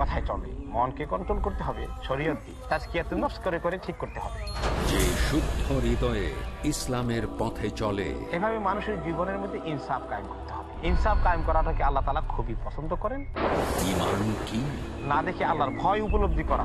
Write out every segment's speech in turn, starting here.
কথায় চলে। মনকে কন্ট্রোল করতে হবে শরীয়ত দিয়ে। তাজকিয়াতুন নফস করে করে ঠিক করতে হবে। যে শুদ্ধ হৃদয়ে ইসলামের পথে চলে। এভাবে মানুষের জীবনের মধ্যে ইনসাফ কায়েম করতে হবে। ইনসাফ কায়েম করাটাকে আল্লাহ তালা খুবই পছন্দ করেন। ইমান কি? না দেখে আল্লাহর ভয় উপলব্ধি করা।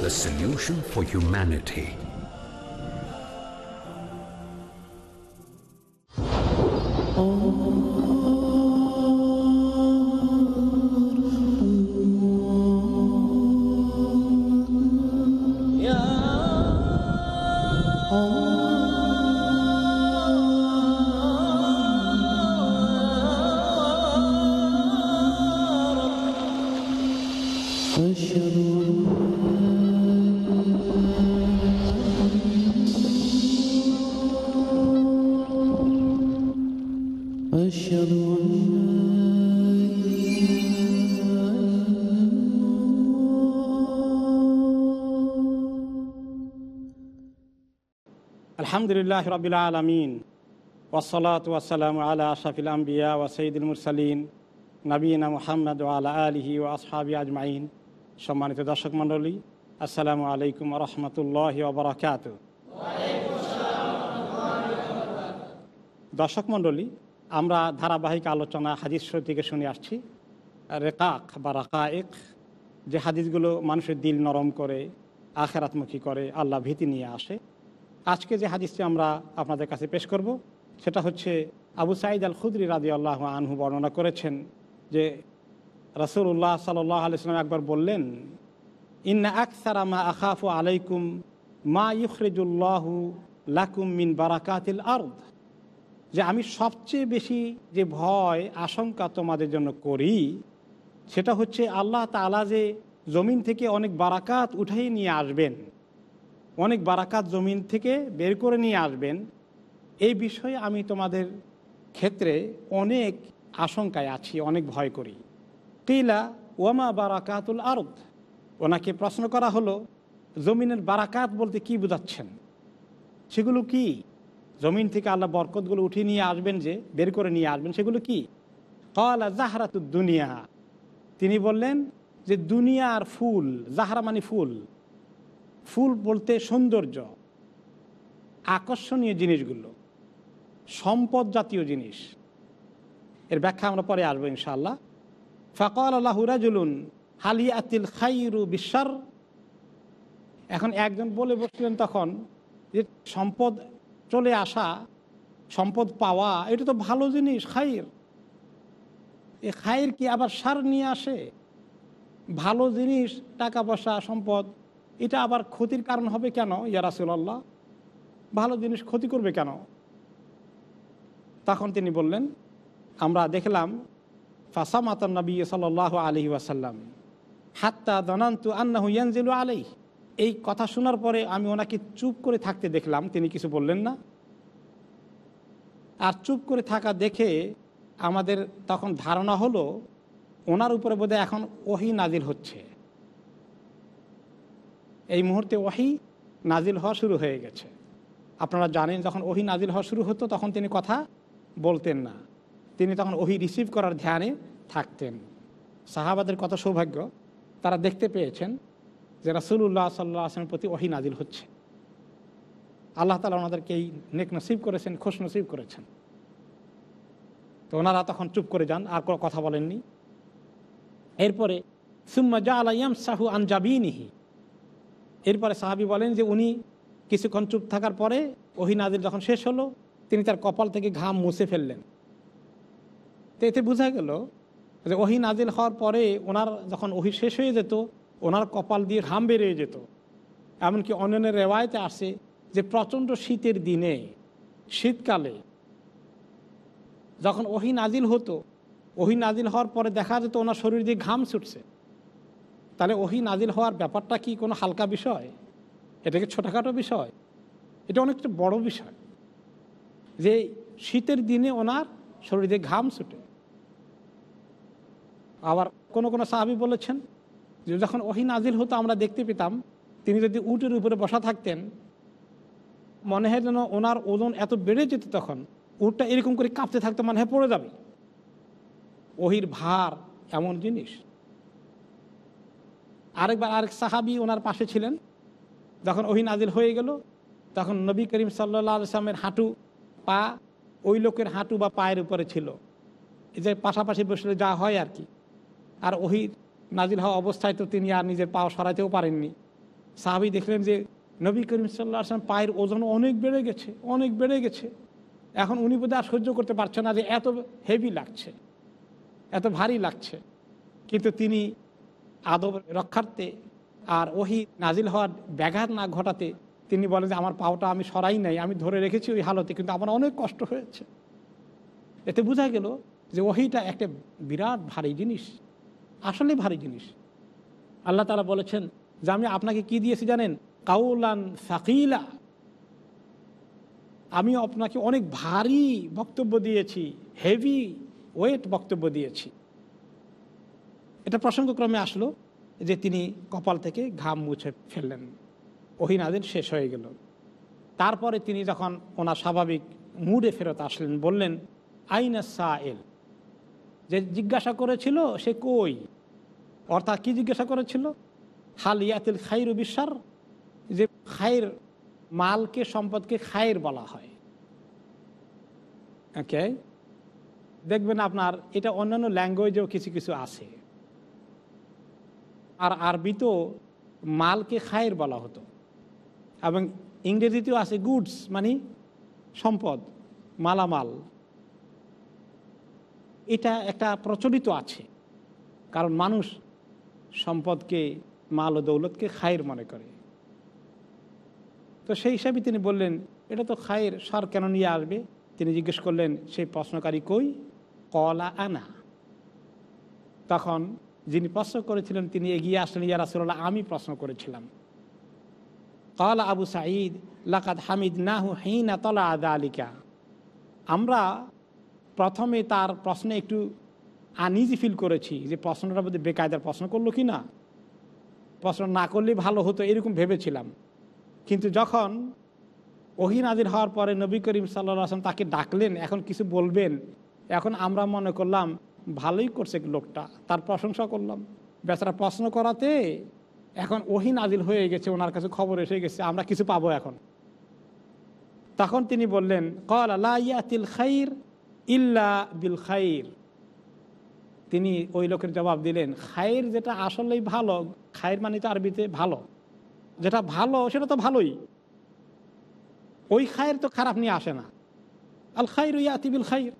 the solution for humanity. Oh. আলহামদুলিল্লাহ রবিল আলমিন। ওসলাত ওয়াসালাম আলা আশাফিল আম্বিয়া ও সঈদুল মুরসালিন। নবীনা মোহাম্মদ আলা আলহি ও আসহাবি আজমাইন। সম্মানিত দর্শক মণ্ডলী, আসসালামু আলাইকুম রহমতুল্লাহ ওবরাকাত দর্শক মণ্ডলী, আমরা ধারাবাহিক আলোচনা হাদিস থেকে শুনে আসছি। রেকাক বা রাকায়েক, যে হাদিসগুলো মানুষের দিল নরম করে, আখেরাতমুখী করে, আল্লাহ ভীতি নিয়ে আসে। আজকে যে হাদিসটি আমরা আপনাদের কাছে পেশ করব, সেটা হচ্ছে আবু সাঈদ আল খুদরি রাজি আল্লাহ আনহু বর্ণনা করেছেন যে রসুল্লাহ সাল্লাহ আলিয়াল্লাম একবার বললেন, ইন্না আকসারা মা আখাফু আলাইকুম মা ইখরেজুল্লাহু লাকুম মিন বারাকাতিল আর্দ। যে আমি সবচেয়ে বেশি যে ভয়, আশঙ্কা তোমাদের জন্য করি, সেটা হচ্ছে আল্লাহ তালা যে জমিন থেকে অনেক বারাকাত উঠাই নিয়ে আসবেন। অনেক বারাকাত জমিন থেকে বের করে নিয়ে আসবেন। এই বিষয়ে আমি তোমাদের ক্ষেত্রে অনেক আশঙ্কায় আছি, অনেক ভয় করি। কিলা, ওয়ামা বারাকাতুল আরদ? ওনাকে প্রশ্ন করা হলো, জমিনের বারাকাত বলতে কি বোঝাচ্ছেন? সেগুলো কি? জমিন থেকে আল্লাহ বরকতগুলো উঠিয়ে নিয়ে আসবেন যে, বের করে নিয়ে আসবেন, সেগুলো কি? কলা জাহরাতুদ দুনিয়া। তিনি বললেন যে দুনিয়ার ফুল, জাহারা মানে ফুল। ফুল বলতে সৌন্দর্য, আকর্ষণীয় জিনিসগুলো, সম্পদ জাতীয় জিনিস। এর ব্যাখ্যা আমরা পরে আসব ইনশাল্লাহ ফকল আল্লাহ রাজুলুন হালিয়াতিল খাইরু বিশ্বার এখন একজন বলে বসলেন তখন যে সম্পদ চলে আসা, সম্পদ পাওয়া, এটা তো ভালো জিনিস, খাইর। এ খাইর কি আবার সার নিয়ে আসে? ভালো জিনিস, টাকা পয়সা, সম্পদ। এটা আবার ক্ষতির কারণ হবে কেন? ইয়ারাসুল্লাহ ভালো জিনিস ক্ষতি করবে কেন? তখন তিনি বললেন, আমরা দেখলাম, ফাসামাত নবী সাল আলহি ওয়াসাল্লাম, হাত্তা দনান্তু আন্নাহু ইয়ানজিলু আলাই এই কথা শোনার পরে আমি ওনাকে চুপ করে থাকতে দেখলাম, তিনি কিছু বললেন না। আর চুপ করে থাকা দেখে আমাদের তখন ধারণা হলো, ওনার উপরে বোধহয় এখন ওহি নাজিল হচ্ছে। এই মুহূর্তে ওহি নাজিল হওয়া শুরু হয়ে গেছে। আপনারা জানেন যখন ওহি নাজিল হওয়া শুরু হতো তখন তিনি কথা বলতেন না। তিনি তখন ওহি রিসিভ করার ধ্যানে থাকতেন। সাহাবাদের কত সৌভাগ্য। তারা দেখতে পেয়েছেন যে রাসুল্লাহ সাল্লাহ আসলামের প্রতি ওহি নাজিল হচ্ছে। আল্লাহ তালা ওনাদেরকে এই নেক নসিব করেছেন, খোশ নসিব করেছেন। তো ওনারা তখন চুপ করে যান, আর কোনো কথা বলেননি। এরপরে, সুম্মা জা আলাইয়াম সাহু আনজাবিনিহি এরপরে সাহাবি বলেন যে উনি কিছুক্ষণ চুপ থাকার পরে ওহি নাজির যখন শেষ হলো, তিনি তার কপাল থেকে ঘাম মুছে ফেললেন। তো এতে বোঝা গেল যে ওহি নাজিল হওয়ার পরে ওনার যখন ওহি শেষ হয়ে যেত, ওনার কপাল দিয়ে ঘাম বেরিয়ে যেত। এমনকি অন্যান্য রেওয়ায়তে আসে যে প্রচণ্ড শীতের দিনে, শীতকালে যখন ওহি নাজিল হতো, ওহি নাজিল হওয়ার পরে দেখা যেত ওনার শরীর দিয়ে ঘাম ছুটছে। তাহলে ওহি নাজিল হওয়ার ব্যাপারটা কি কোনো হালকা বিষয়? এটা কি ছোটোখাটো বিষয়? এটা অনেকটা বড় বিষয়। যে শীতের দিনে ওনার শরীরে ঘাম ছুটে। আবার কোন কোনো সাহাবি বলেছেন যে যখন ওহি নাজিল হতো আমরা দেখতে পেতাম, তিনি যদি উটের উপরে বসা থাকতেন, মনে হয় যেন ওনার ওজন এত বেড়ে যেত তখন, উটটা এরকম করে কাঁপতে থাকতো, মনে হয় পড়ে যাবে। ওহির ভার এমন জিনিস। আরেকবার আরেক সাহাবি ওনার পাশে ছিলেন। যখন ওহি নাজিল হয়ে গেল, তখন নবী করিম সাল্লা সাল্লামের হাঁটু পা ওই লোকের হাঁটু বা পায়ের উপরে ছিল। এই যে পাশাপাশি বসলে যা হয় আর কি। আর ওহি নাজিল হওয়া অবস্থায় তো তিনি আর নিজের পাও সরাতেও পারেননি। সাহাবি দেখলেন যে নবী করিম সাল্লাহ আসলাম পায়ের ওজন অনেক বেড়ে গেছে, অনেক বেড়ে গেছে। এখন উনি বোধহয় আর সহ্য করতে পারছেন না যে এত হেভি লাগছে, এত ভারী লাগছে। কিন্তু তিনি আদব রক্ষার্থে আর ওহি নাজিল হওয়ার ব্যাঘাত না ঘটাতে তিনি বলেন যে, আমার পাওটা আমি সরাই নাই, আমি ধরে রেখেছি ওই হালতে। কিন্তু আমার অনেক কষ্ট হয়েছে। এতে বোঝা গেল যে ওহিটা একটা বিরাট ভারী জিনিস আসলে ভারী জিনিস। আল্লাহ তারা বলেছেন যে, আমি আপনাকে কি দিয়েছি জানেন? কাউলান সাকিলা। আমি আপনাকে অনেক ভারী বক্তব্য দিয়েছি, হেভি ওয়েট বক্তব্য দিয়েছি। এটা প্রসঙ্গক্রমে আসলো যে তিনি কপাল থেকে ঘাম মুছে ফেললেন। ওহিনাদের শেষ হয়ে গেল। তারপরে তিনি যখন ওনার স্বাভাবিক মুডে ফেরত আসলেন, বললেন, আইনা সাএল যে জিজ্ঞাসা করেছিল, সে কই? অর্থাৎ কি জিজ্ঞাসা করেছিল? হাল ইয়াতিল খাইরু বিশ্বার যে খায়ের মালকে, সম্পদকে খায়ের বলা হয়। ওকে দেখবেন আপনার এটা অন্যান্য ল্যাঙ্গুয়েজেও কিছু কিছু আছে। আর আরবিতেও মালকে খায়ের বলা হতো। এবং ইংরেজিতেও আছে গুডস মানে সম্পদ, মালামাল। এটা একটা প্রচলিত আছে, কারণ মানুষ সম্পদকে, মাল ও দৌলতকে খায়ের মনে করে। তো সেই হিসাবে তিনি বললেন, এটা তো খায়ের, সার কেন নিয়ে আসবে? তিনি জিজ্ঞেস করলেন, সেই প্রশ্নকারী কই? কলা আনা। তখন যিনি প্রশ্ন করেছিলেন, তিনি এগিয়ে আসলেন, ইয়া রাসুল্লাহ আমি প্রশ্ন করেছিলাম। কলা আবু সাঈদ লাকাত হামিদ নাহু হিনা তলা আদা আলিকা আমরা প্রথমে তার প্রশ্নে একটু আনইজি ফিল করেছি যে প্রশ্নটার মধ্যে বেকায়দার প্রশ্ন করল কি না? প্রশ্ন না করলে ভালো হতো এরকম ভেবেছিলাম। কিন্তু যখন ওহিনাজির হওয়ার পরে নবী করিম সাল্লা আসলাম তাকে ডাকলেন, এখন কিছু বলবেন, এখন আমরা মনে করলাম ভালোই করছে লোকটা, তার প্রশংসা করলাম। বেচারা প্রশ্ন করাতে এখন ওহি নাজিল হয়ে গেছে, ওনার কাছে খবর এসে গেছে, আমরা কিছু পাবো এখন। তখন তিনি বললেন, কল আল্লাহ ইয়াতিল খাইর ইল্লা বিল খাইর। তিনি ওই লোকের জবাব দিলেন খায়ের যেটা আসলেই ভালো খায়ের মানে তো আরবিতে ভালো। যেটা ভালো, সেটা তো ভালোই। ওই খায়ের তো খারাপ নিয়ে আসে না। আল খাই খাইর ইয়াতিবিল খাইর।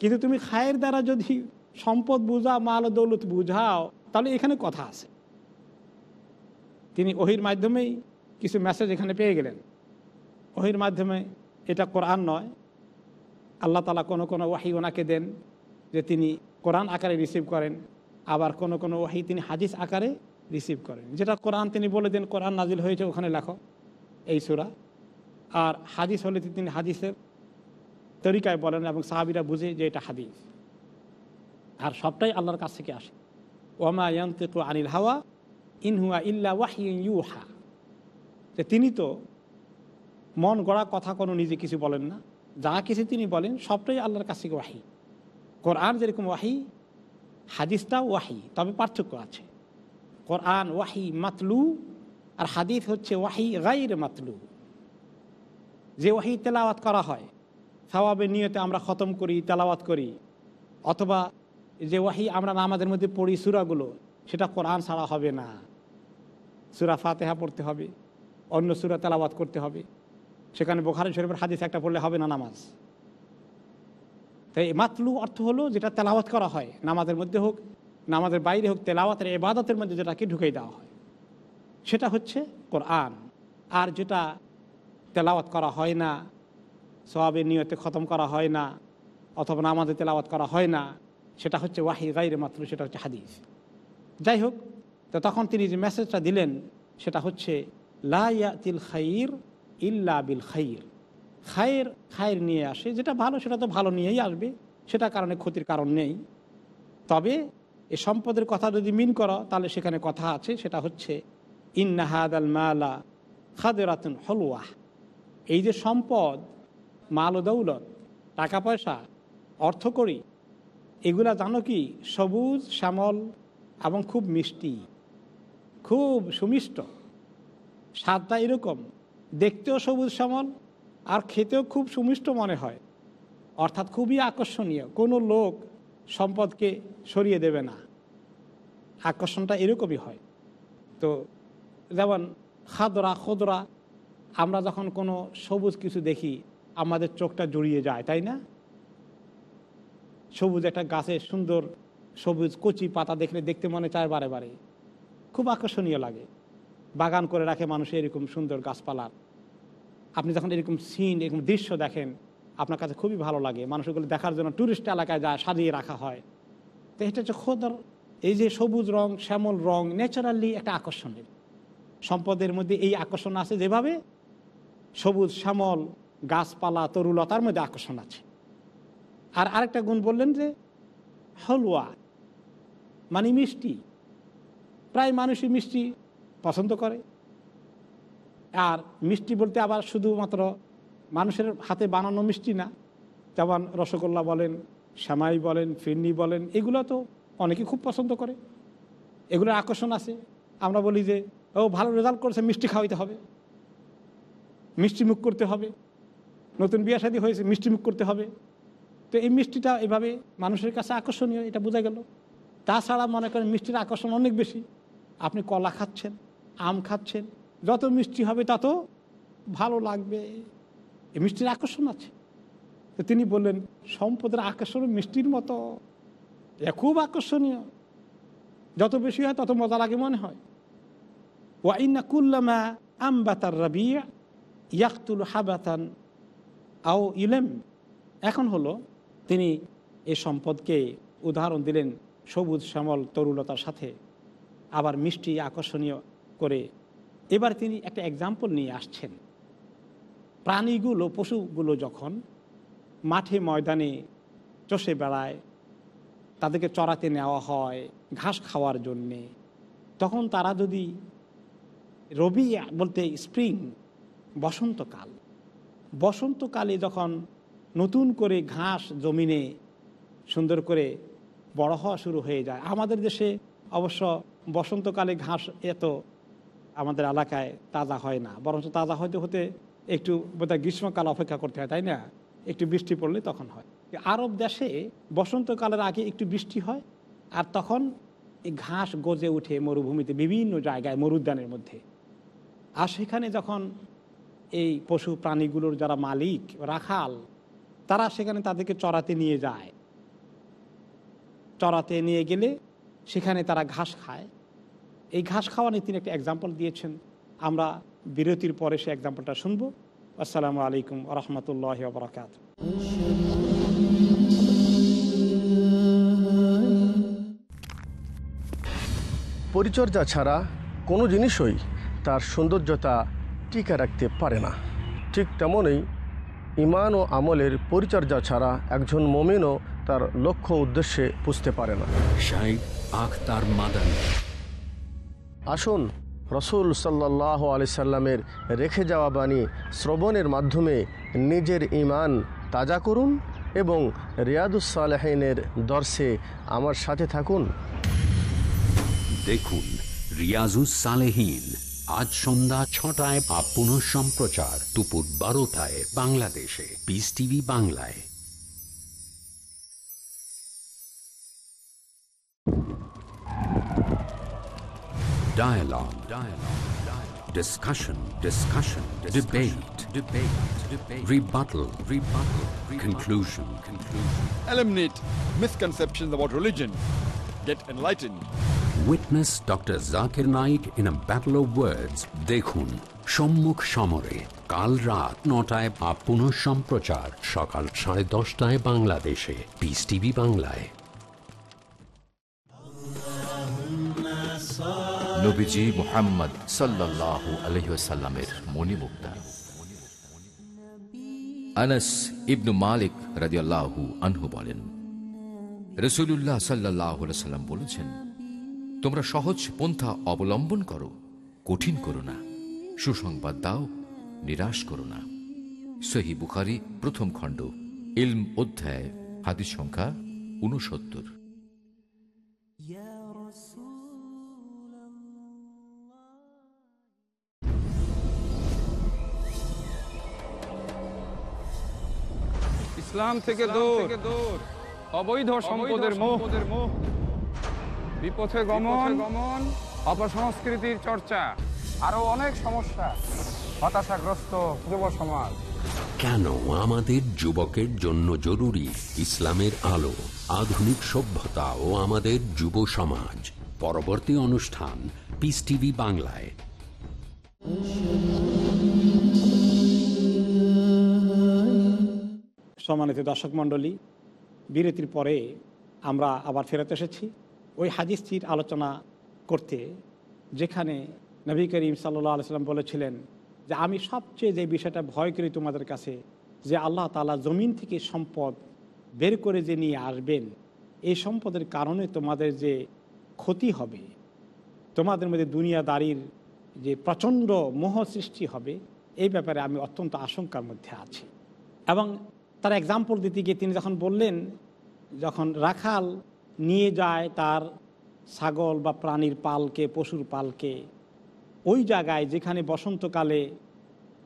কিন্তু তুমি খায়ের দ্বারা যদি সম্পদ বুঝা মাল দৌলত বুঝাও, তাহলে এখানে কথা আছে। তিনি ওহির মাধ্যমেই কিছু মেসেজ এখানে পেয়ে গেলেন। ওহির মাধ্যমে এটা কোরআন নয়। আল্লাহ তালা কোনো কোনো ওয়াহি ওনাকে দেন যে তিনি কোরআন আকারে রিসিভ করেন, আবার কোনো কোনো ওয়াহি তিনি হাদিস আকারে রিসিভ করেন। যেটা কোরআন তিনি বলে দেন, কোরআন নাজিল হয়েছে ওখানে লেখো এই সুরা। আর হাদিস হলে তিনি হাদিসের তরিকায় বলেন এবং সাহাবিরা বুঝে যে এটা হাদিস। আর সবটাই আল্লাহর কাছ থেকে আসে। ওমা ইয়ান্তিকু আনিল হাওয়া ইনহুয়া ইল্লা ওয়াহি ইউহা। যে তিনি তো মন গড়া কথা কোনো নিজে কিছু বলেন না। যা কিছু তিনি বলেন, সবটাই আল্লাহর কাছ থেকে ওয়াহি। কোরআন যেরকম ওয়াহি, হাদিসটাও ওয়াহি, তবে পার্থক্য আছে। কোরআন ওয়াহি মাতলু, আর হাদিস হচ্ছে ওয়াহি গাইর মাতলু। যে ওয়াহি তেলাওয়াত করা হয় সওয়াবের নিয়তে আমরা খতম করি, তেলাওয়াত করি। অথবা যে ওয়াহি আমরা নামাজের মধ্যে পড়ি সুরাগুলো, সেটা কোরআন ছাড়া হবে না। সুরা ফাতেহা পড়তে হবে, অন্য সুরা তেলাওয়াত করতে হবে। সেখানে বোখারি শরীফের হাদিস একটা পড়লে হবে না নামাজ। তাই মাতলু অর্থ হলো যেটা তেলাওয়াত করা হয়, নামাজের মধ্যে হোক, নামাজের বাইরে হোক, তেলাওয়াতের এবাদতের মধ্যে যেটাকে ঢুকিয়ে দেওয়া হয়। সেটা হচ্ছে কোরআন। আর যেটা তেলাওয়াত করা হয় না সবাবের নিয়তে খতম করা হয় না, অথবা নামাজে তেলাওয়াত করা হয় না, সেটা হচ্ছে ওয়াহি গাইরে মাত্র সেটা হচ্ছে হাদিস। যাই হোক, তো তখন তিনি যে মেসেজটা দিলেন, সেটা হচ্ছে, লা ইয়াতিল খাইর ইল্লা বিল খাইর। খায়ের খায়ের নিয়ে আসে, যেটা ভালো, সেটা তো ভালো নিয়েই আসবে, সেটা কারণে ক্ষতির কারণ নেই। তবে এ সম্পদের কথা যদি মিন করো, তাহলে সেখানে কথা আছে, সেটা হচ্ছে ইন্নাহাদ আল মালা খাদেরাতুন হলুয়া এই যে সম্পদ মাল ও দৌলত, টাকা পয়সা অর্থকরী এগুলা জানো কি? সবুজ, শ্যামল এবং খুব মিষ্টি। খুব সুমিষ্ট। স্বাদটা এরকম। দেখতেও সবুজ শ্যামল আর খেতেও খুব সুমিষ্ট মনে হয়। অর্থাৎ খুবই আকর্ষণীয়। কোনো লোক সম্পদকে সরিয়ে দেবে না। আকর্ষণটা এরকমই হয়। তো যেমন খাদরা, খোদরা, আমরা যখন কোনো সবুজ কিছু দেখি আমাদের চোখটা জড়িয়ে যায়, তাই না? সবুজ একটা গাছের সুন্দর সবুজ কচি পাতা দেখলে দেখতে মনে চায় বারে বারে। খুব আকর্ষণীয় লাগে। বাগান করে রাখে মানুষ এরকম সুন্দর গাছপালার। আপনি যখন এরকম সিন, এরকম দৃশ্য দেখেন, আপনার কাছে খুবই ভালো লাগে। মানুষগুলো দেখার জন্য ট্যুরিস্ট এলাকায় যায় সাজিয়ে রাখা হয়। তো এটা হচ্ছে খোদর, এই যে সবুজ রং, শ্যামল রং ন্যাচারালি একটা আকর্ষণের। সম্পদের মধ্যে এই আকর্ষণ আছে যেভাবে সবুজ, শ্যামল গাছপালা, তরুলতার মধ্যে আকর্ষণ আছে। আর আরেকটা গুণ বললেন যে, হলুয়া মানে মিষ্টি, প্রায় মানুষই মিষ্টি পছন্দ করে। আর মিষ্টি বলতে আবার শুধুমাত্র মানুষের হাতে বানানো মিষ্টি না, যেমন রসগোল্লা বলেন, শ্যামাই বলেন ফিরনি বলেন, এগুলো তো অনেকে খুব পছন্দ করে। এগুলোর আকর্ষণ আছে। আমরা বলি যে, ও ভালো রেজাল্ট করেছে, মিষ্টি খাওয়াইতে হবে। মিষ্টি মুখ করতে হবে। নতুন বিয়ে শাদী হয়েছে, মিষ্টি মুখ করতে হবে। তো এই মিষ্টিটা এভাবে মানুষের কাছে আকর্ষণীয়, এটা বোঝা গেল। তাছাড়া মনে করেন মিষ্টির আকর্ষণ অনেক বেশি। আপনি কলা খাচ্ছেন, আম খাচ্ছেন, যত মিষ্টি হবে তত ভালো লাগবে। এই মিষ্টির আকর্ষণ আছে। তো তিনি বললেন, সম্পদের আকর্ষণ মিষ্টির মতো। এ খুব আকর্ষণীয়। যত বেশি হয় তত মজা লাগে মনে হয়। ওয়াইনা কুল্লামা আমবাতার রাবিয়া ইয়াকতুল হাবাতান। আও ইলেম এখন হলো তিনি এই সম্পদকে উদাহরণ দিলেন সবুজ শ্যামল তরুলতার সাথে, আবার মিষ্টি আকর্ষণীয় করে। এবার তিনি একটা এক্সাম্পল নিয়ে আসছেন। প্রাণীগুলো, পশুগুলো যখন মাঠে ময়দানে চষে বেড়ায়, তাদেরকে চড়াতে নেওয়া হয় ঘাস খাওয়ার জন্যে, তখন তারা যদি রবি বলতে স্প্রিং বসন্তকাল বসন্তকালে যখন নতুন করে ঘাস জমিনে সুন্দর করে বড় হওয়া শুরু হয়ে যায়, আমাদের দেশে অবশ্য বসন্তকালে ঘাস এত আমাদের এলাকায় তাজা হয় না। বরঞ্চ তাজা হতে হতে একটু বোধহয় গ্রীষ্মকাল অপেক্ষা করতে হয়, তাই না? একটু বৃষ্টি পড়লে তখন হয়। আরব দেশে বসন্তকালের আগে একটু বৃষ্টি হয় আর তখন এই ঘাস গজে উঠে মরুভূমিতে বিভিন্ন জায়গায় মরুদ্যানের মধ্যে। আর সেখানে যখন এই পশু প্রাণীগুলোর যারা মালিক, রাখাল, তারা সেখানে তাদেরকে চড়াতে নিয়ে যায়। চড়াতে নিয়ে গেলে সেখানে তারা ঘাস খায়। এই ঘাস খাওয়া নিয়ে তিনি একটা এক্সাম্পল দিয়েছেন। আমরা বিরতির পরে সে এক্সাম্পলটা শুনব। আসসালামু আলাইকুম রহমতুল্লাহ বরকাত পরিচর্যা ছাড়া কোনো জিনিসই তার সৌন্দর্যতা টিকে রাখতে পারে না। ঠিক তেমনই ইমান ও আমলের পরিচর্যা ছাড়া একজন মমিনও তার লক্ষ্য উদ্দেশ্যে পুষতে পারে না। আখতার মাদানী। আসুন রসুল সাল্লাহ আলি সাল্লামের রেখে যাওয়া বাণী শ্রবণের মাধ্যমে নিজের ইমান তাজা করুন এবং রিয়াদুসালেহিনের দর্শে আমার সাথে থাকুন। দেখুন রিয়াজুস সালেহিন। আজ সন্ধ্যা ছটায় বা পুনঃ সম্প্রচার দুপুর বারোটায় বাংলাদেশে পিস টিভি বাংলায় Dialogue. Dialogue. Dialogue. Discussion. Discussion. Debate. Debate. Debate. Rebuttal. Rebuttal. Conclusion. Conclusion. Eliminate misconceptions about religion. Get enlightened. Witness Dr. Zakir Naik in a battle of words. দেখুন সম্মুখ সমরে কাল রাত নটায় বা পুনঃ সম্প্রচার সকাল সাড়ে দশটায় বাংলাদেশে পিস টিভি বাংলায় নবীজি ইবনু মালিক আনহু বলেন বলেছেন তোমরা সহজ পন্থা অবলম্বন করো, কঠিন করো না, সুসংবাদ দাও, নিরাশ করো না। সহি বুখারি, প্রথম খণ্ড, ইলম অধ্যায়, হাদিস সংখ্যা উনসত্তর ইসলাম থেকে দূর, অবৈধ সম্পদের মোহ। বিপথে গমন গমন। অপসংস্কৃতির চর্চা আরও অনেক সমস্যা। হতাশাগ্রস্ত যুব সমাজ। কেন আমাদের যুবকের জন্য জরুরি ইসলামের আলো আধুনিক সভ্যতা ও আমাদের যুব সমাজ? পরবর্তী অনুষ্ঠান পিস টিভি বাংলায়। সম্মানিত দর্শক মণ্ডলী বিরতির পরে আমরা আবার ফেরত এসেছি। ওই হাদিসটির আলোচনা করতে, যেখানে নবী করিম সাল্লাহ আলসালাম বলেছিলেন যে, আমি সবচেয়ে যে বিষয়টা ভয় করি তোমাদের কাছে, যে আল্লাহ তালা জমিন থেকে সম্পদ বের করে যে নিয়ে আসবেন, এই সম্পদের কারণে তোমাদের যে ক্ষতি হবে, তোমাদের মধ্যে দুনিয়াদারির যে প্রচণ্ড মোহ সৃষ্টি হবে, এই ব্যাপারে আমি অত্যন্ত আশঙ্কার মধ্যে আছি। এবং তার এক্সাম্পল দিতে গিয়ে তিনি যখন বললেন, যখন রাখাল নিয়ে যায় তার ছাগল বা প্রাণীর পালকে, পশুর পালকে। ওই জায়গায় যেখানে বসন্তকালে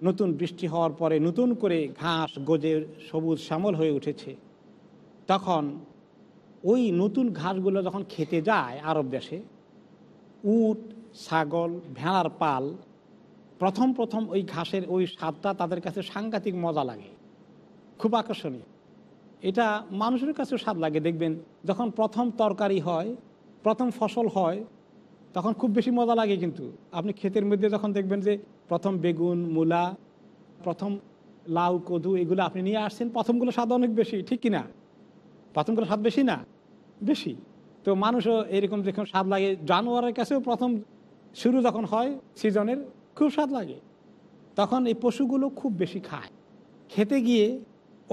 নতুন বৃষ্টি হওয়ার পরে নতুন করে ঘাস, গজে, সবুজ, শ্যামল হয়ে উঠেছে, তখন ওই নতুন ঘাসগুলো যখন খেতে যায় আরব দেশে, উট, ছাগল, ভেড়ার পাল, প্রথম প্রথম ওই ঘাসের ওই স্বাদটা তাদের কাছে সাংঘাতিক মজা লাগে। খুব আকর্ষণীয়। এটা মানুষের কাছেও স্বাদ লাগে, দেখবেন। যখন প্রথম তরকারি হয়, প্রথম ফসল হয়, তখন খুব বেশি মজা লাগে কিন্তু। আপনি ক্ষেতের মধ্যে যখন দেখবেন যে প্রথম বেগুন, মূলা, প্রথম লাউ, কদু, এগুলো আপনি নিয়ে আসছেন, প্রথমগুলো স্বাদ অনেক বেশি, ঠিক কি না প্রথমগুলো স্বাদ বেশি না? বেশি। তো মানুষও এরকম যখন স্বাদ লাগে। জানোয়ারের কাছেও প্রথম শুরু যখন হয়, সিজনের, খুব স্বাদ লাগে। তখন এই পশুগুলো খুব বেশি খায়। খেতে গিয়ে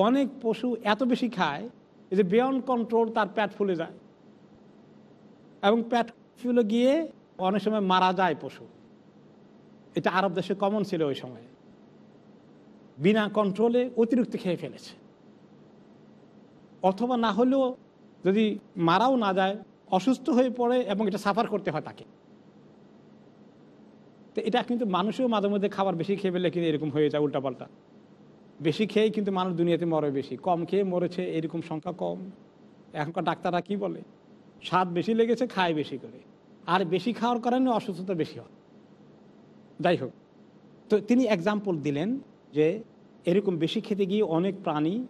অনেক পশু এত বেশি খায় যে বিয়ন্ড কন্ট্রোল তার প্যাট ফুলে যায়। এবং প্যাট ফুলে গিয়ে অনেক সময় মারা যায় পশু। এটা আরব দেশে কমন ছিল ওই সময়। বিনা কন্ট্রোলে অতিরিক্ত খেয়ে ফেলেছে। অথবা না হলেও যদি মারাও না যায়, অসুস্থ হয়ে পড়ে এবং এটা সাফার করতে হয় তাকে। তো এটা কিন্তু মানুষও মাঝে মধ্যে খাবার বেশি খেয়ে ফেললে কিন্তু এরকম হয়ে যায় উল্টাপাল্টা। বেশি খেয়েই কিন্তু মানুষ দুনিয়াতে মরে বেশি। কম খেয়ে মরেছে, এরকম সংখ্যা কম। এখনকার ডাক্তাররা কি বলে? স্বাদ বেশি লেগেছে, খায় বেশি করে। আর বেশি খাওয়ার কারণে অসুস্থতা বেশি হয়। যাই হোক, তো তিনি এক্সাম্পল দিলেন যে এরকম বেশি খেতে গিয়ে অনেক প্রাণী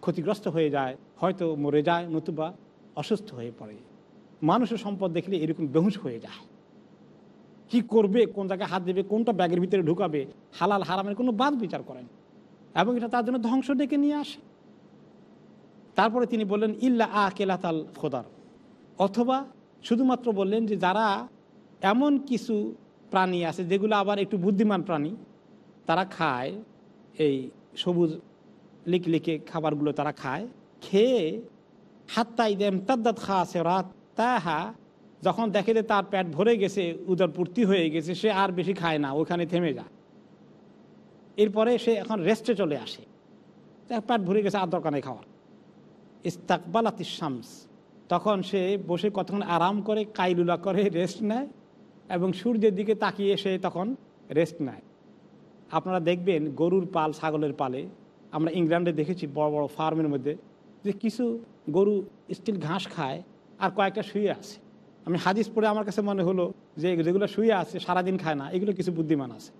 ক্ষতিগ্রস্ত হয়ে যায়, হয়তো মরে যায়, নতুবা অসুস্থ হয়ে পড়ে। মানুষের সম্পদ দেখলে এরকম বেহুশ হয়ে যায়। কি করবে, কোন জায়গায় হাত দেবে, কোনটা ব্যাগের ভিতরে ঢুকাবে, হালাল, হারামের কোনো বাদ বিচার করেন। এবং এটা তার জন্য ধ্বংস ডেকে নিয়ে আসে। তারপরে তিনি বললেন, ইল্লা আ কেলাতাল খোদার। অথবা শুধুমাত্র বললেন যে, যারা এমন কিছু প্রাণী আছে, যেগুলো আবার একটু বুদ্ধিমান প্রাণী, তারা খায় এই সবুজ লিকলিকে খাবারগুলো তারা খায়। খেয়ে হাত্তাই দেম তাদ্দাত খা আছে রাত তাহা যখন দেখে যে তার পেট ভরে গেছে, উদর পূর্তি হয়ে গেছে, সে আর বেশি খায় না, ওখানে থেমে যায়। এরপরে সে এখন রেস্টে চলে আসে। তার পেট ভরে গেছে, আর দরকার নেই খাওয়ার। ইস্তাকবালাত শামস তখন সে বসে কতক্ষণ আরাম করে, কাইলুলা করে রেস্ট নেয় এবং সূর্যের দিকে তাকিয়ে সে তখন রেস্ট নেয়। আপনারা দেখবেন গরুর পাল, ছাগলের পালে, আমরা ইংল্যান্ডে দেখেছি বড় বড় ফার্মের মধ্যে যে কিছু গরু স্টিল ঘাস খায় আর কয়েকটা শুয়ে আছে। আমি হাদিস পড়ে আমার কাছে মনে হলো যে যেগুলো শুয়ে আছে, সারাদিন খায় না, এগুলো কিছু বুদ্ধিমান আছে।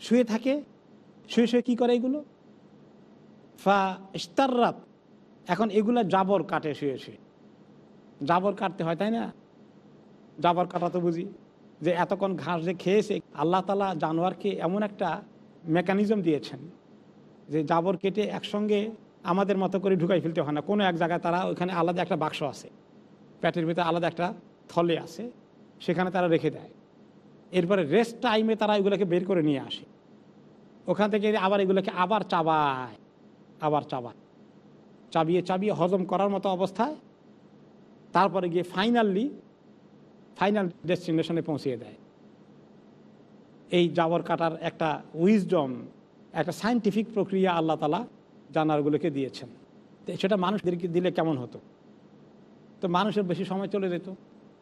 শুয়ে থাকে, শুয়ে শুয়ে কী করে এগুলো? ফা ইস্তাররাত এখন এগুলো জাবর কাটে শুয়ে শুয়ে। জাবর কাটতে হয়, তাই না? জাবর কাটা তো বুঝি। যে এতক্ষণ ঘাস যে খেয়েছে, আল্লাহ তালা জানোয়ারকে এমন একটা মেকানিজম দিয়েছেন যে জাবর কেটে একসঙ্গে আমাদের মতো করে ঢুকাই ফেলতে হয় না। কোনো এক জায়গায় তারা ওইখানে আলাদা একটা বাক্স আছে। প্যাটের ভিতরে আলাদা একটা থলে আছে। সেখানে তারা রেখে দেয়। এরপরে রেস্ট টাইমে তারা এগুলোকে বের করে নিয়ে আসে। ওখান থেকে আবার এগুলোকে আবার চাবায় আবার চাবায়। চাবিয়ে চাবিয়ে হজম করার মতো অবস্থায় তারপরে গিয়ে ফাইনালি ফাইনাল ডেস্টিনেশনে পৌঁছিয়ে দেয়। এই জাবর কাটার একটা উইজডম একটা সাইন্টিফিক প্রক্রিয়া আল্লাহ তালা জানারগুলোকে দিয়েছেন। তো সেটা মানুষদেরকে দিলে কেমন হতো? তো মানুষের বেশি সময় চলে যেত।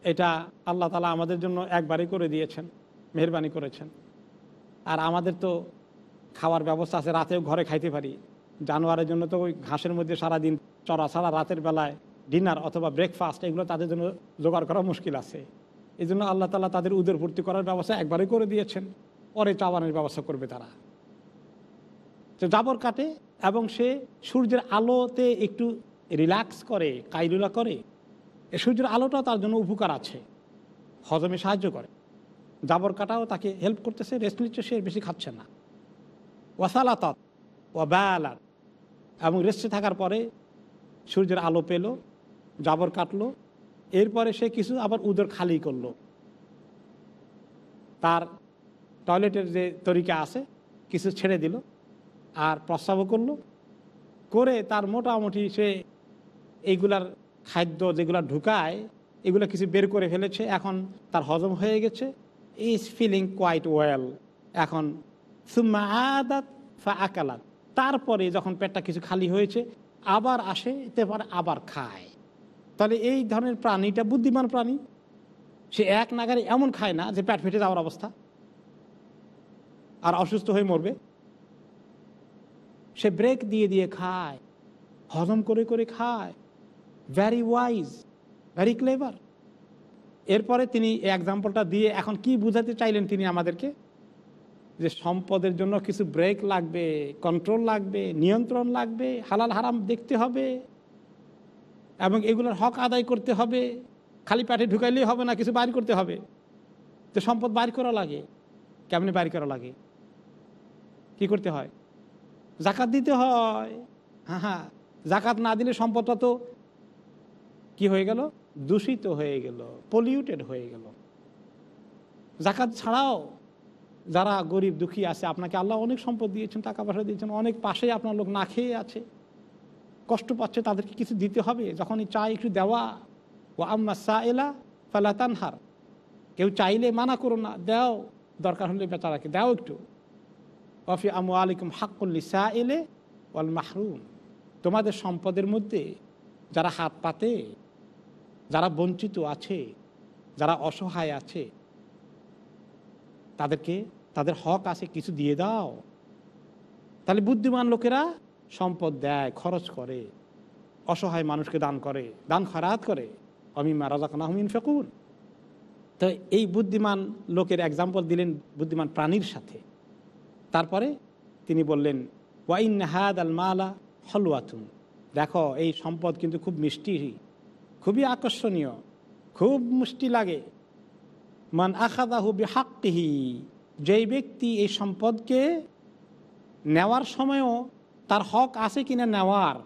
এটা আল্লাহ তালা আমাদের জন্য একবারই করে দিয়েছেন, মেহরবানি করেছেন। আর আমাদের তো খাওয়ার ব্যবস্থা আছে, রাতেও ঘরে খাইতে পারি। জানোয়ারের জন্য তো ওই ঘাসের মধ্যে সারাদিন চড়া ছাড়া রাতের বেলায় ডিনার অথবা ব্রেকফাস্ট এগুলো তাদের জন্য জোগাড় করা মুশকিল আছে। এই জন্য আল্লাহ তালা তাদের উদের ভর্তি করার ব্যবস্থা একবারই করে দিয়েছেন, পরে চাবানের ব্যবস্থা করবে তারা। তো জাবর কাটে এবং সে সূর্যের আলোতে একটু রিল্যাক্স করে, কাইলুলা করে এই সূর্যের আলোটা তার জন্য উপকার আছে। হজমে সাহায্য করে। জাবর কাটাও তাকে হেল্প করতেছে রেস্ট নিচ্ছে, সে বেশি খাচ্ছে না। ওয়াসালাত ও ব্যালাত এবং রেস্টে থাকার পরে সূর্যের আলো পেল, জাবর কাটলো। এরপরে সে কিছু আবার উদর খালি করল। তার টয়লেটের যে তরিকা আছে, কিছু ছেড়ে দিল আর প্রস্রাবও করল। করে তার মোটামুটি সে এইগুলার খাদ্য যেগুলো ঢুকায়, এগুলো কিছু বের করে ফেলেছে, এখন তার হজম হয়ে গেছে। ইজ ফিলিং কোয়াইট ওয়েল এখন, সুম্মা আদাত ফা আকালাত। তারপরে যখন পেটটা কিছু খালি হয়েছে, আবার আসে এতে পরে আবার খায়। তাহলে এই ধরনের প্রাণীটা বুদ্ধিমান প্রাণী। সে এক নাগারে এমন খায় না যে পেট ফেটে যাওয়ার অবস্থা। আর অসুস্থ হয়ে মরবে। সে ব্রেক দিয়ে দিয়ে খায়। হজম করে করে খায়। ভ্যারি ওয়াইজ ভ্যারি ক্লেভার এরপরে তিনি এই এক্সাম্পলটা দিয়ে এখন কি বুঝাতে চাইলেন তিনি আমাদেরকে? যে সম্পদের জন্য কিছু ব্রেক লাগবে কন্ট্রোল লাগবে, নিয়ন্ত্রণ লাগবে, হালাল হারাম দেখতে হবে, এবং এগুলোর হক আদায় করতে হবে, খালি পেটে ঢুকাইলেই হবে না, কিছু বাইর করতে হবে। তো সম্পদ বাইর করা লাগে, কেমনি বাইর করা লাগে? কি করতে হয়? জাকাত দিতে হয়। হ্যাঁ হ্যাঁ জাকাত না দিলে সম্পদটা তো কি হয়ে গেল? দূষিত হয়ে গেল পলিউটেড হয়ে গেল। জাকাত ছাড়াও যারা গরিব দুঃখী আছে, আপনাকে আল্লাহ অনেক সম্পদ দিয়েছেন, টাকা পয়সা দিয়েছেন, অনেক পাশে আপনার লোক না খেয়ে আছে। কষ্ট পাচ্ছে, তাদেরকে কিছু দিতে হবে। যখনই চাই একটু দেওয়া ও আম্মা সা এলা ফালা তানহার। কেউ চাইলে মানা করো না, দাও। দরকার হলে বেচারাকে দাও একটু। ওয়াফি আমু আলিকুম হাক্কুল্লি সা এলে ওয়াল মাহরুম। তোমাদের সম্পদের মধ্যে যারা হাত পাতে যারা বঞ্চিত আছে, যারা অসহায় আছে, তাদেরকে, তাদের হক আছে, কিছু দিয়ে দাও। তাহলে বুদ্ধিমান লোকেরা সম্পদ দেয়, খরচ করে, অসহায় মানুষকে দান করে, দান খরাত করে। অমিমা রাজাকানাহমিন ফেকুন তো এই বুদ্ধিমান লোকের এক্সাম্পল দিলেন বুদ্ধিমান প্রাণীর সাথে। তারপরে তিনি বললেন ওয়াইন হাদ আল মালা হলুয়াতুন দেখো, এই সম্পদ কিন্তু খুব মিষ্টি। খুবই আকর্ষণীয়, খুব মিষ্টি লাগে। মান আখাদাহু বিহাক্তিহি যেই ব্যক্তি এই সম্পদকে নেওয়ার সময়ও তার হক আছে কিনা নেওয়ার,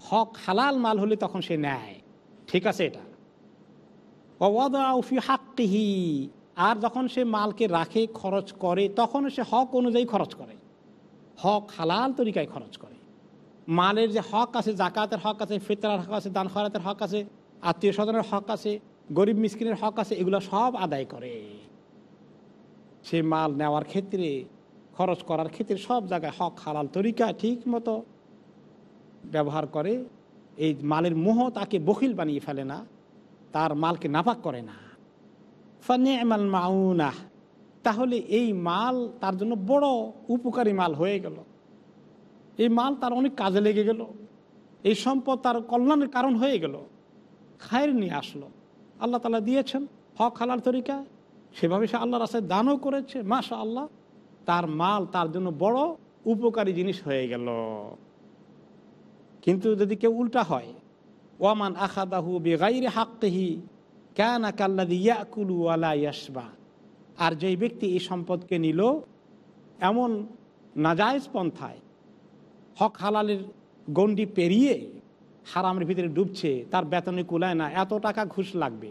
হক হালাল মাল হলে তখন সে নেয়। ঠিক আছে এটা। অবদাউফি হাক্কিহি, আর যখন সে মালকে রাখে, খরচ করে, তখন সে হক অনুযায়ী খরচ করে। হক হালাল তরিকায় খরচ করে। মালের যে হক আছে, জাকাতের হক আছে, ফিতরার হক আছে, দান খরাতের হক আছে আত্মীয় স্বজনের হক আছে, গরিব মিসকিনের হক আছে, এগুলো সব আদায় করে। সে মাল নেওয়ার ক্ষেত্রে, খরচ করার ক্ষেত্রে সব জায়গায় হক, হালাল তরিকা ঠিক মতো ব্যবহার করে। এই মালের মোহ তাকে বখিল বানিয়ে ফেলে না, তার মালকে নাপাক করে না। ফানে মাল মাউনা তাহলে এই মাল তার জন্য বড় উপকারী মাল হয়ে গেল। এই মাল তার অনেক কাজে লেগে গেল। এই সম্পদ তার কল্যাণের কারণ হয়ে গেল। খায়ের নিয়ে আসলো। আল্লাহ তালা দিয়েছেন হক হালার তরিকা। সেভাবে সে আল্লাহ রাস্তায় দানও করেছে। মাশা আল্লাহ তার মাল তার জন্য বড় উপকারী জিনিস হয়ে গেল। কিন্তু যদি কেউ উল্টা হয়, ওয়ামান আখাদাহু বেগাইরে হাক্তেহি কেন কাল্লাদি ইয়াকুলু আলা ইয়াসবা আর যেই ব্যক্তি এই সম্পদকে নিল, এমন নাজায়জ পন্থায় হক হালালের গণ্ডি পেরিয়ে হারামের ভিতরে ডুবছে, তার বেতনে কুলায় না, এত টাকা ঘুষ লাগবে।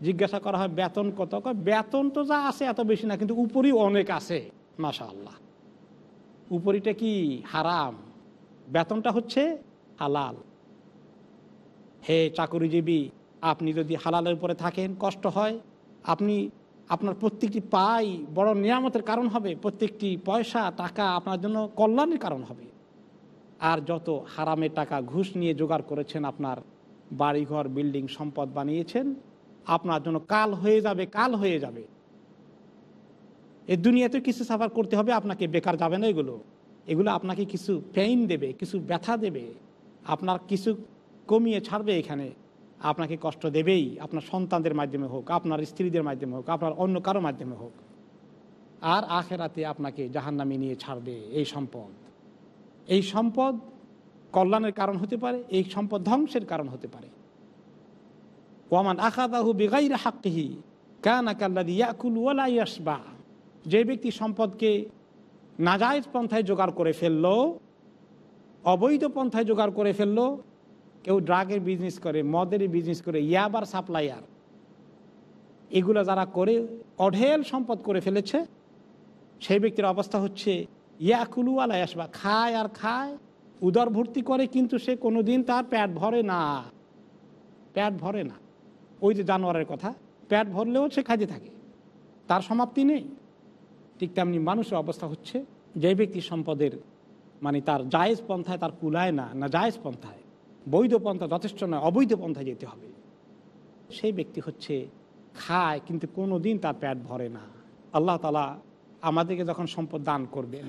জিজ্ঞাসা করা হয়, বেতন কত? বেতন তো যা আছে এত বেশি না, কিন্তু উপরই অনেক আছে। মাশা আল্লাহ উপরিটা কি হারাম? বেতনটা হচ্ছে হালাল। হে চাকরিজীবী, আপনি যদি হালালের উপরে থাকেন, কষ্ট হয়। আপনি, আপনার প্রত্যেকটি পাই বড় নিয়ামতের কারণ হবে, প্রত্যেকটি পয়সা, টাকা আপনার জন্য কল্যাণের কারণ হবে। আর যত হারামের টাকা ঘুষ নিয়ে জোগাড় করেছেন আপনার বাড়িঘর, বিল্ডিং, সম্পদ বানিয়েছেন, আপনার জন্য কাল হয়ে যাবে, কাল হয়ে যাবে। এ দুনিয়াতে কিছু সাফার করতে হবে, আপনাকে বেকার যাবে না এগুলো। এগুলো আপনাকে কিছু পেইন দেবে, কিছু ব্যথা দেবে। আপনার কিছু কমিয়ে ছাড়বে এখানে। আপনাকে কষ্ট দেবেই, আপনার সন্তানদের মাধ্যমে হোক, আপনার স্ত্রীদের মাধ্যমে হোক, আপনার অন্য কারও মাধ্যমে হোক। আর আখেরাতে আপনাকে জাহান্নামি নিয়ে ছাড়বে এই সম্পদ। এই সম্পদ কল্যাণের কারণ হতে পারে, এই সম্পদ ধ্বংসের কারণ হতে পারে। ওয়ামান আখাদাহু বেগাইরা হাক্কিহি, কানা কাল্লাদি ইয়াকুল ওয়ালা ইয়াসবা যে ব্যক্তি সম্পদকে নাজায়জ পন্থায় জোগাড় করে ফেলল, অবৈধ পন্থায় জোগাড় করে ফেলল, কেউ ড্রাগের বিজনেস করে, মদের বিজনেস করে ইয়াবার সাপ্লাইয়ার এগুলো যারা করে অঢেল সম্পদ করে ফেলেছে, সেই ব্যক্তির অবস্থা হচ্ছে ইয়াকুলু আলাই আসবা, খায় আর খায়, উদর ভর্তি করে কিন্তু সে কোনো দিন তার প্যাট ভরে না। প্যাট ভরে না। ওই যে জানোয়ারের কথা প্যাট ভরলেও সে খাইতে থাকে। তার সমাপ্তি নেই। ঠিক তেমনি মানুষের অবস্থা হচ্ছে, যে ব্যক্তি সম্পদের মানে তার জায়েজ পন্থায় তার কুলায় না না জায়েজ পন্থায়, বৈধ পন্থা যথেষ্ট নয়, অবৈধ পন্থায় যেতে হবে। সেই ব্যক্তি হচ্ছে খায়, কিন্তু কোনো দিন তার প্যাট ভরে না। আল্লাহ তালা আমাদেরকে যখন সম্পদ দান করবেন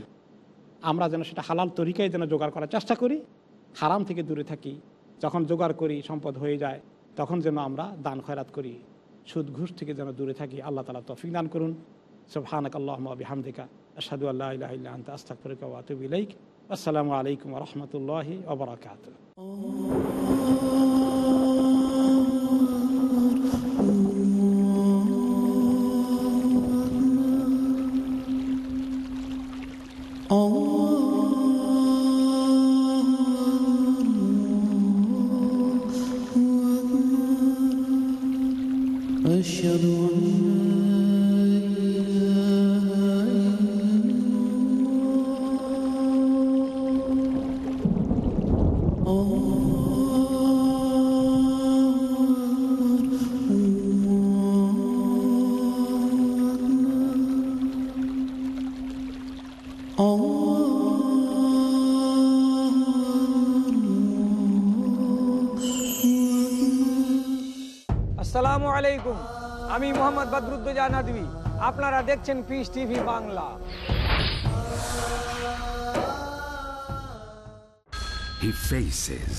আমরা যেন সেটা হালাল তরিকায় যেন জোগাড় করার চেষ্টা করি। হারাম থেকে দূরে থাকি। যখন জোগাড় করি, সম্পদ হয়ে যায়, তখন যেন আমরা দান খয়রাত করি। সুদ ঘুষ থেকে যেন দূরে থাকি, আল্লাহ তালা তফিক দান করুন। সুবহানাক আল্লাহুম্মা হামদিকা বিহামদিকা আল্লাহ আস্তাক ফরিকা আসসালামু আলাইকুম রহমতুল্লাহ ওবরাকাত মোহাম্মদ বদরুদ্দোজা নদী আপনারা দেখছেন peace TV Bangla He faces.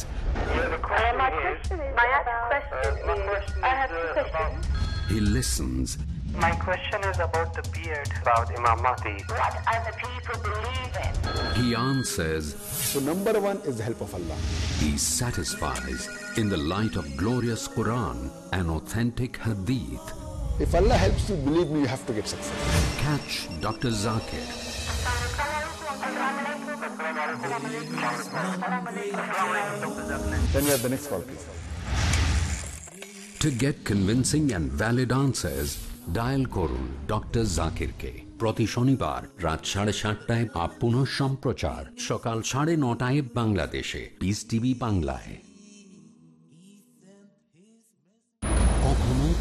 My question is my question is I have two questions. He listens. My question is about the beard about Imam Mahdi. What are the people believe in? He answers. So number one is the help of Allah. He satisfies in the light of glorious Quran and authentic Hadith. If Allah helps you, believe me, you have to get success. Catch Dr. Zakir Then we have the next call, please. to get convincing and valid answers. Dial করুন doctor জাকিরকে প্রতি শনিবার রাত সাড়ে সাতটায় পুনঃ সম্প্রচার সকাল সাড়ে নটায় বাংলাদেশে পিস টিভি বাংলায়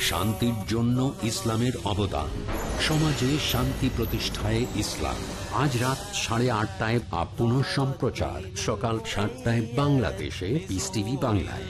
শান্তির জন্য ইসলামের অবদান। সমাজে শান্তি প্রতিষ্ঠায় ইসলাম। আজ রাত সাড়ে আটটায় বা পুনঃ সম্প্রচার। সকাল সাতটায় বাংলাদেশে বাংলায়।